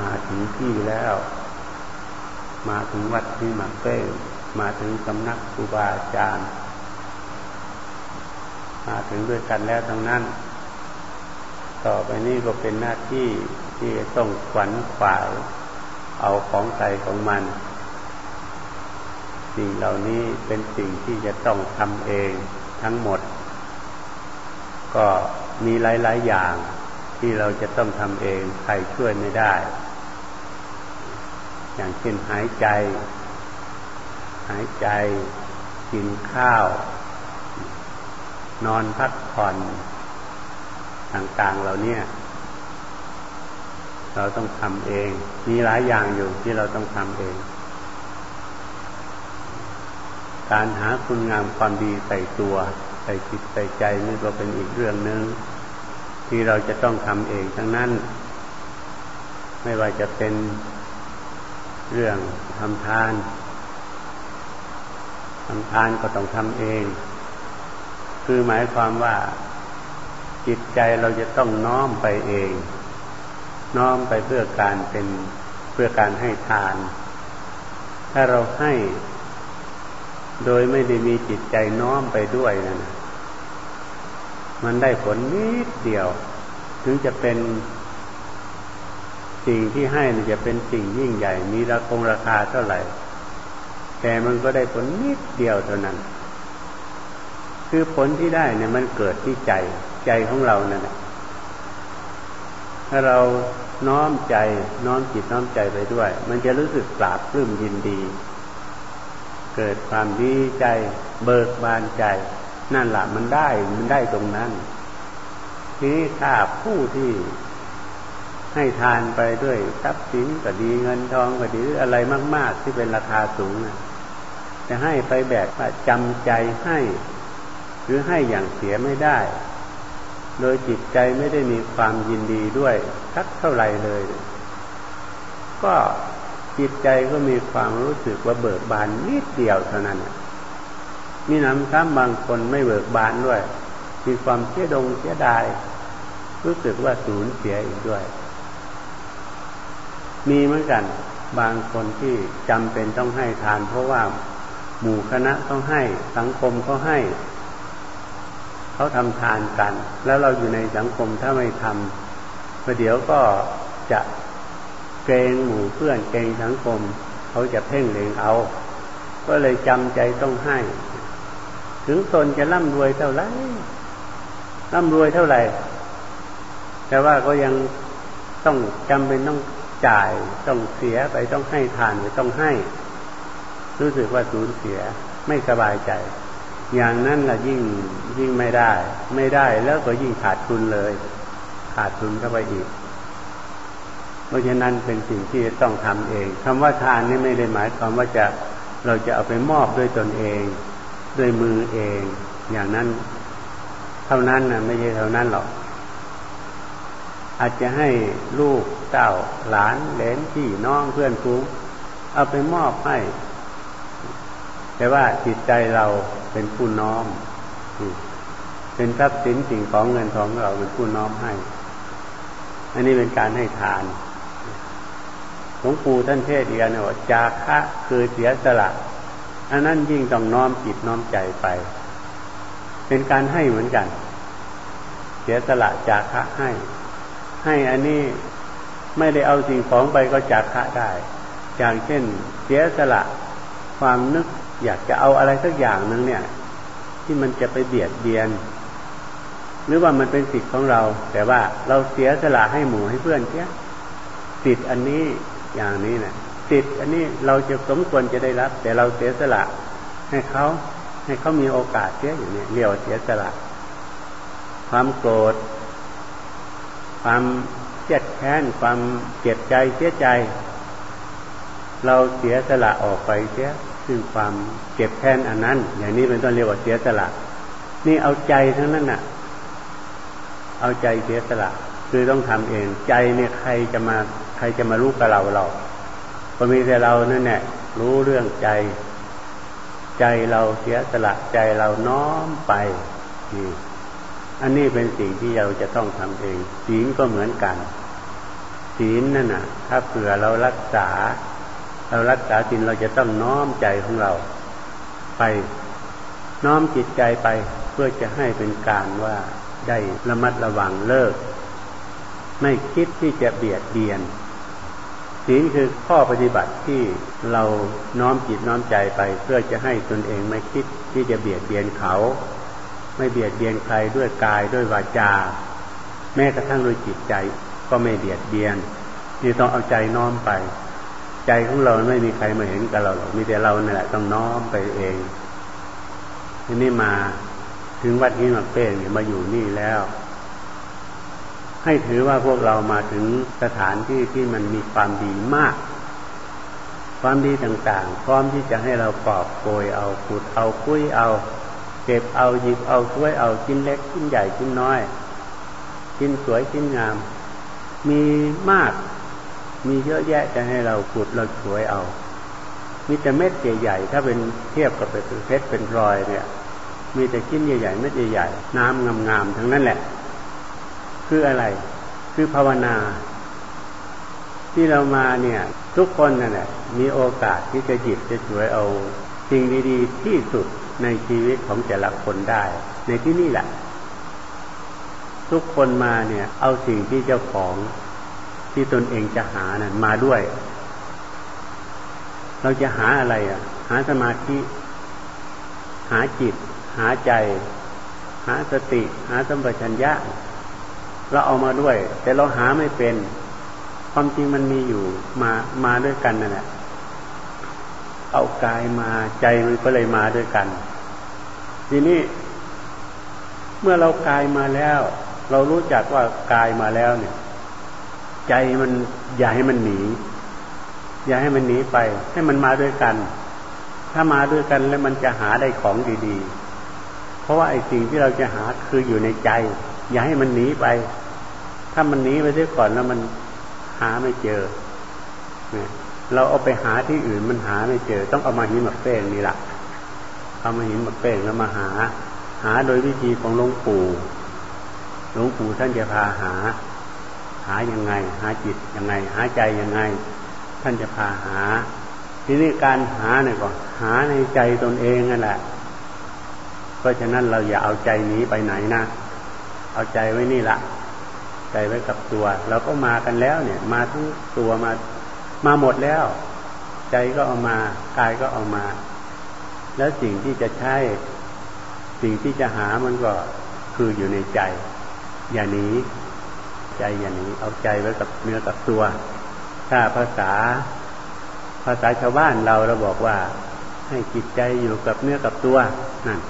มาถึงที่แล้ว มาถึงวัดที่มาเก้มาถึงสำนักครูบาอาจารย์ มาถึงด้วยกันแล้วทั้งนั้น ต่อไปนี้ก็เป็นหน้าที่ที่ต้องขวัญขวายเอาของใครของมัน สิ่งเหล่านี้เป็นสิ่งที่จะต้องทำเองทั้งหมด ก็มีหลาย ๆ อย่าง ที่เราจะต้องทำเองใครช่วยไม่ได้ อย่างเช่นหายใจ หายใจ กินข้าว นอนพักผ่อนต่างๆเหล่านี้เราต้องทำเอง มีหลายอย่างอยู่ที่เราต้องทำเอง การหาคุณงามความดีใส่ตัว ใส่จิตใส่ใจนี่ก็เป็นอีกเรื่องหนึง่ง ที่เราจะต้องทำเองทั้งนั้น ไม่ว่าจะเป็นเรื่องทำทานทำทานก็ต้องทำเอง คือหมายความว่าจิตใจเราจะต้องน้อมไปเอง น้อมไปเพื่อการเป็นเพื่อการให้ทาน ถ้าเราให้โดยไม่ได้มีจิตใจน้อมไปด้วยนะั่นมันได้ผลนิดเดียว ถึงจะเป็นสิ่งที่ให้จะเป็นสิ่งยิ่งใหญ่ มีราคงราคาเท่าไหร่ แต่มันก็ได้ผลนิดเดียวเท่านั้น คือผลที่ได้เนี่ยมันเกิดที่ใจใจของเรานั่นแหละถ้าเราน้อมใจน้อมจิตน้อมใจไปด้วย มันจะรู้สึกปราบปลื้มยินดี เกิดความดีใจ เบิกบานใจ นั่นแหละมันได้มันได้ตรงนั้น ทีนี้ถ้าผู้ที่ให้ทานไปด้วยทรัพย์สินก็ดีเงินทองก็ดีอะไรมาก ๆ ที่เป็นราคาสูงจะให้ไปแบบจำใจให้ หรือให้อย่างเสียไม่ได้ โดยจิตใจไม่ได้มีความยินดีด้วยสักเท่าไรเลย ก็จิตใจก็มีความรู้สึกว่าเบิกบานนิดเดียวเท่านั้นมีน้ำซ้ำบางคนไม่เบิกบานด้วย มีความเสียดงเสียดาย รู้สึกว่าสูญเสียอีกด้วย มีเหมือนกันบางคนที่จำเป็นต้องให้ทาน เพราะว่าหมู่คณะต้องให้สังคมก็ให้ เขาทำทานกัน แล้วเราอยู่ในสังคมถ้าไม่ทำประเดี๋ยวก็จะเกรงหมู่เพื่อนเกรงสังคม เขาจะเพ่งเลงเอา ก็เลยจำใจต้องให้ ถึงตนจะร่ำรวยเท่าไรร่ำรวยเท่าไหร่ แต่ว่าก็ยังต้องจำเป็นต้องจ่ายต้องเสียไปต้องให้ทานไปต้องให้ รู้สึกว่าสูญเสียไม่สบายใจ อย่างนั้นละยิ่งยิ่งไม่ได้ ไม่ได้แล้วก็ยิ่งขาดทุนเลย ขาดทุนเข้าไปอีก เพราะฉะนั้นเป็นสิ่งที่ต้องทำเองคำว่าทานนี่ไม่ได้หมายความว่าจะเราจะเอาไปมอบด้วยตนเอง ด้วยมือเอง อย่างนั้น เท่านั้นนะไม่ใช่เท่านั้นหรอก อาจจะให้ลูกเต้าหลานเหลนพี่น้องเพื่อนฟูงเอาไปมอบให้ แต่ว่าจิตใจเราเป็นผู้น้อม เป็นทรัพย์สินสิ่งของเงินทองเราเป็นผู้น้อมให้ อันนี้เป็นการให้ทานหลวงปู่ท่านเทศอีกนะว่าจาคะคือเสียสละ อันนั้นยิ่งต้องน้อมจิตน้อมใจไป เป็นการให้เหมือนกัน เสียสละจาคะให้ ให้อันนี้ไม่ได้เอาสิ่งของไปก็จาคะได้ อย่างเช่น เสียสละความนึกอยากจะเอาอะไรสักอย่างหนึ่งเนี่ย ที่มันจะไปเบียดเบียน หรือว่ามันเป็นสิทธิ์ของเรา แต่ว่าเราเสียสละให้หมู่ให้เพื่อนเนี้ยสิทธิ์อันนี้อย่างนี้เนะสิทธิ์อันนี้เราจะสมควรจะได้รับ แต่เราเสียสละให้เขาให้เขามีโอกาสเสียอย่างนี้เรียกว่าเสียสละ ความโกรธ ความเจ็ดแค้นความเจ็บใจเสียใจ เราเสียสละออกไปเสียซึ่งความเก็บแค้นอันนั้น อย่างนี้เป็นต้นเรียกว่าเสียสละ นี่เอาใจทั้งนั้นน่ะ เอาใจเสียสละ คือต้องทำเอง ใจเนี่ยใครจะมาใครจะมารู้กับเราเราพอมีแต่เรานั่นแหละรู้เรื่องใจ ใจเราเสียสละใจเราน้อมไปนี่ อันนี้เป็นสิ่งที่เราจะต้องทำเอง ศีลก็เหมือนกันศศีลนั่นน่ะ ถ้าเผื่อเรารักษา เรารักษาศีลเราจะต้องน้อมใจของเรา ไปน้อมจิตใจไปเพื่อจะให้เป็นการว่าได้ระมัดระวังเลิก ไม่คิดที่จะเบียดเบียน ศีลคือข้อปฏิบัติที่เราน้อมจิตน้อมใจไป เพื่อจะให้ตนเองไม่คิดที่จะเบียดเบียนเขา ไม่เบียดเบียนใครด้วยกายด้วยวาจา แม้กระทั่งด้วยจิตใจก็ไม่เบียดเบียนนี่ต้องเอาใจน้อมไป ใจของเราไม่มีใครมาเห็นกับเราหรอกมีแต่เราเนี่ยแหละต้องน้อมไปเองทีนี้มาถึงวัดนี้มาเป้งเนี่ยมาอยู่นี่แล้ว ให้ถือว่าพวกเรามาถึงสถานที่ที่มันมีความดีมาก ความดีต่างๆ พร้อมที่จะให้เรากอบโกยเอาขุดเอาคุยเอา เก็บเอาหยิบเอาช่วยเอาชิ้นเล็กชิ้นใหญ่ชิ้นน้อยชิ้นสวยชิ้นงาม มีมาก มีเยอะแยะจะให้เราขุดเราช่วยเอา มีแต่เม็ดใหญ่ๆถ้าเป็นเทียบกับเป็นเพชรเป็นรอยเนี่ย มีแต่ชิ้นใหญ่ๆเม็ดใหญ่ๆน้ำงามๆทั้งนั้นแหละ คืออะไร คือภาวนา ที่เรามาเนี่ย ทุกคนนั่นแหละมีโอกาสที่จะหยิบจะช่วยเอาสิ่งดีๆที่สุด ในชีวิตของแต่ละคนได้ ในที่นี่แหละ ทุกคนมาเนี่ย เอาสิ่งที่เจ้าของที่ตนเองจะหานั่นมาด้วย เราจะหาอะไรอะ หาสมาธิ หาจิต หาใจ หาสติ หาสัมปชัญญะ เราเอามาด้วย แต่เราหาไม่เป็น ความจริงมันมีอยู่มามาด้วยกันนั่นแหละเอากายมาใจมันก็เลยมาด้วยกัน ทีนี้ เมื่อเรากายมาแล้ว เรารู้จักว่ากายมาแล้วเนี่ย ใจมันอย่าให้มันหนี อย่าให้มันหนีไป ให้มันมาด้วยกัน ถ้ามาด้วยกันแล้วมันจะหาได้ของดีๆ เพราะว่าไอ้สิ่งที่เราจะหาคืออยู่ในใจ อย่าให้มันหนีไป ถ้ามันหนีไปเสียก่อนแล้วมันหาไม่เจอเนี่ยเราเอาไปหาที่อื่นมันหาไม่เจอ ต้องเอามาหินมักเป้งนี่แหละ เอามาหินมักเป้งแล้วมาหา หาโดยวิธีของหลวงปู่หลวงปู่ท่านจะพาหา หายังไง หาจิตยังไง หาใจยังไง ท่านจะพาหา ทีนี้การหาเนี่ยก็หาในใจตนเองนั่นแหละ เพราะฉะนั้นเราอย่าเอาใจนี้ไปไหนนะเอาใจไว้นี่ละใจไว้กับตัวเราก็มากันแล้วเนี่ย มาทั้งตัวมามาหมดแล้ว ใจก็เอามากายก็เอามา แล้วสิ่งที่จะใช้สิ่งที่จะหามันก็คืออยู่ในใจ อย่าหนีใจอย่าหนีเอาใจไว้กับเนื้อกับตัว ถ้าภาษา ภาษาชาวบ้านเราเราบอกว่า ให้จิตใจอยู่กับเนื้อกับตัวนั่น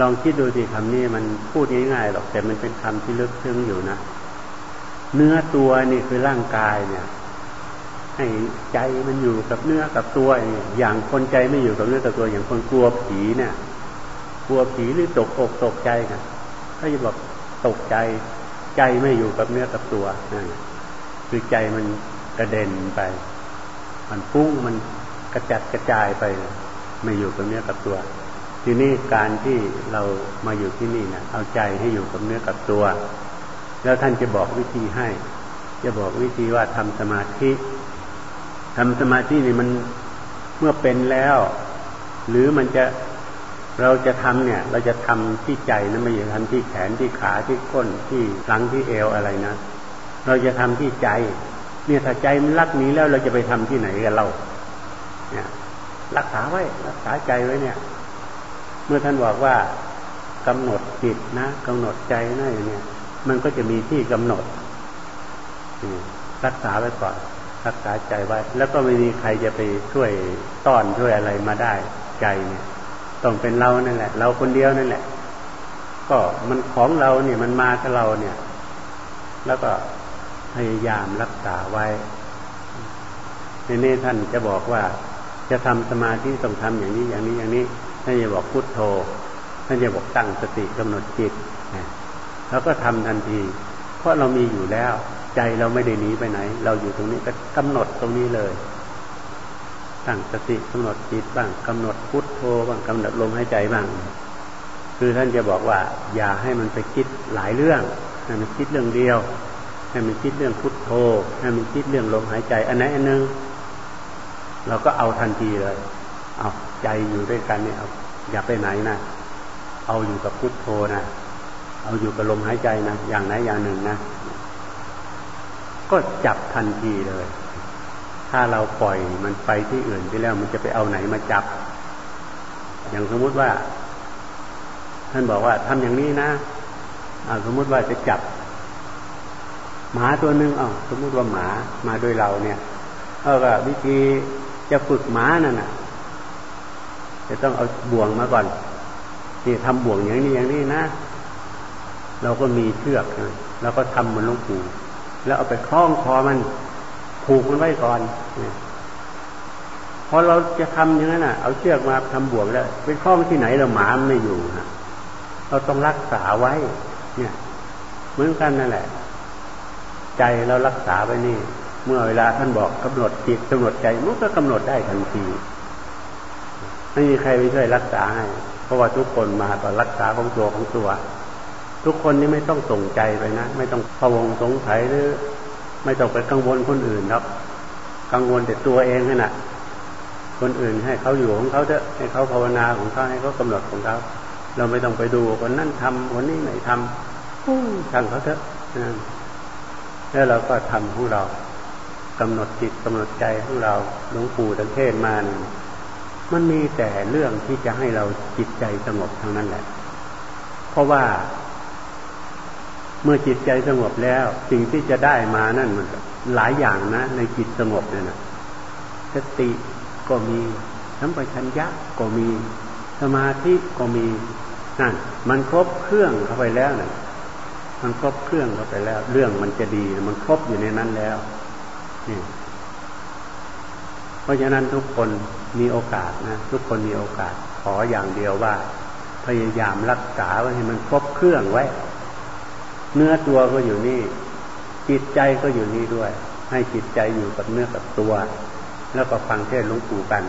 ลองคิดดูสิคำนี้มันพูดง่ายๆหรอกแต่มันเป็นคำที่ลึกซึ้งอยู่นะเนื้อตัวนี่คือร่างกายเนี่ย ให้ใจมันอยู่กับเนื้อกับตัว อย่างคนใจไม่อยู่กับเนื้อกับตัว อย่างคนกลัวผีเนี่ย กลัวผีหรือตกอกตกใจนเขาจะบอกตกใจ ใจไม่อยู่กับเนื้อกับตัวนั่นคือใจมันกระเด็นไป มันฟุ้งมันกระจัดกระจายไป ไม่อยู่กับเนื้อกับตัว ทีนี้การที่เรามาอยู่ที่นี่นะเอาใจให้อยู่กับเนื้อกับตัว แล้วท่านจะบอกวิธีให้ จะบอกวิธีว่าทำสมาธิ ทำสมาธินี่มันเมื่อเป็นแล้ว หรือมันจะเราจะทำเนี่ย เราจะทำที่ใจนะไม่ใช่ทำที่แขนที่ขาที่ก้นที่หลังที่เอวอะไรนะเราจะทำที่ใจ เนี่ยถ้าใจมันรักนี้แล้วเราจะไปทำที่ไหนกันเรา เนี่ย รักษาไว้ รักษาใจไว้เนี่ย เมื่อท่านบอกว่ากำหนดจิตนะกำหนดใจนะอย่างนี้มันก็จะมีที่กำหนดรักษาไว้ก่อน รักษาใจไว้ แล้วก็ไม่มีใครจะไปช่วยต้อนช่วยอะไรมาได้ใจเนี่ยต้องเป็นเรานั่นแหละ เราคนเดียวนั่นแหละ ก็มันของเราเนี่ยมันมากับเราเนี่ย แล้วก็พยายามรักษาไว้ในนี้ท่านจะบอกว่า จะทำสมาธิต้องทำอย่างนี้อย่างนี้อย่างนี้ท่านจะบอกพุทโธท่านจะบอกตั้งสติกำหนดจิตแล้วก็ทำทันที เพราะเรามีอยู่แล้ว ใจเราไม่ได้หนีไปไหน เราอยู่ตรงนี้ก็กำหนดตรงนี้เลยตั้งสติกำหนดจิตบ้างกำหนดพุทโธบ้างกำหนดลมหายใจบ้าง คือท่านจะบอกว่า อย่าให้มันไปคิดหลายเรื่องให้มันคิดเรื่องเดียว ให้มันคิดเรื่องพุทโธ ให้มันคิดเรื่องลมหายใจ อันไหนอันหนึ่งเราก็เอาทันทีเลย เอาใจอยู่ด้วยกันเนี่ยเอาอย่าไปไหนนะเอาอยู่กับพุทโธนะเอาอยู่กับลมหายใจนะอย่างไหนอย่างหนึ่งนะ ก็จับทันทีเลย ถ้าเราปล่อยมันไปที่อื่นไปแล้ว มันจะไปเอาไหนมาจับ อย่างสมมุติว่า ท่านบอกว่าทำอย่างนี้นะสมมุติว่าจะจับ หมาตัวหนึ่งอ๋อสมมุติว่าหมามาโดยเราเนี่ยเออวิธีจะฝึกหมานั่นน่ะ จะต้องเอาบ่วงมาก่อนนี่ทำบ่วงอย่างนี้อย่างนี้นะเราก็มีเชือกแล้วก็ทำมันลงปู แล้วเอาไปคล้องคอมัน ผูกมันไว้ก่อนพอเราจะทำอย่างนั้นน่ะ เอาเชือกมาทำบ่วงแล้วไปคล้องที่ไหนเราหมาไม่อยู่ฮะเราต้องรักษาไว้ เนี่ย เหมือนกันนั่นแหละ ใจเรารักษาไว้นี่ เมื่อเวลาท่านบอกกำหนดจิตกำหนดใจมันก็กำหนดได้ทันทีไม่มีใครไปช่วยรักษาให้เพราะว่าทุกคนมาต่อรักษาของตัวของตัว ทุกคนนี่ไม่ต้องส่งใจไปนะ ไม่ต้องพะวงสงสัยหรือ ไม่ต้องไปกังวลคนอื่นหรอกกังวลแต่ตัวเองนั่นแหะคนอื่นให้เขาอยู่ของเขาเถอะให้เขาภาวนาของเขาให้เขากำหนดของเขาเราไม่ต้องไปดูคนนั้นทำคนนี้ไหนทำช่างเขาเถอะแล้วเราก็ทำของเรากำหนดจิตกำหนดใจของเราหลวงปู่ทังเทศมาเนี่ยมันมีแต่เรื่องที่จะให้เราจิตใจสงบทั้งนั้นแหละ เพราะว่า เมื่อจิตใจสงบแล้ว สิ่งที่จะได้มานั่นมันหลายอย่างนะ ในจิตสงบเนี่ยนะสติก็มีสัมปชัญญะก็มีสมาธิก็มีนั่นมันครบเครื่องเข้าไปแล้วนะ่ะมันครบเครื่องเข้าไปแล้ว เรื่องมันจะดีมันครบอยู่ในนั้นแล้วนี่เพราะฉะนั้นทุกคนมีโอกาสนะทุกคนมีโอกาสขออย่างเดียวว่า พยายามรักษาไว้ให้มันครบเครื่องไว้ เนื้อตัวก็อยู่นี่ จิตใจก็อยู่นี่ด้วย ให้จิตใจอยู่กับเนื้อกับตัว แล้วก็ฟังเทศหลวงปู่กัน